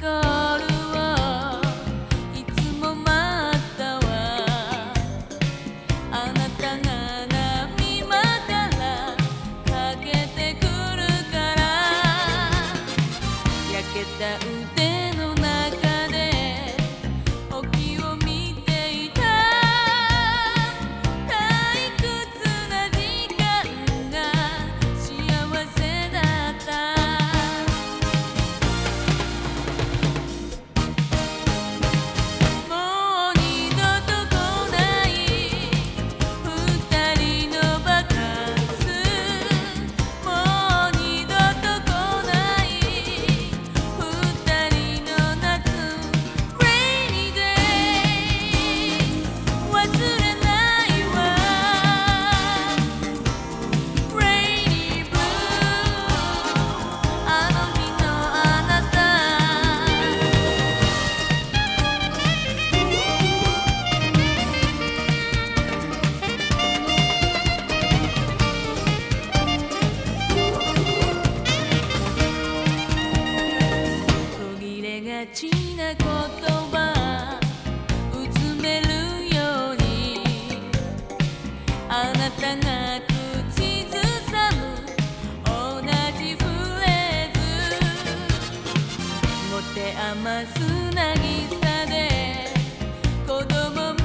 gold. ちな言葉うつめるようにあなたが口ずさむ同じフレーズ持て余す渚で子供も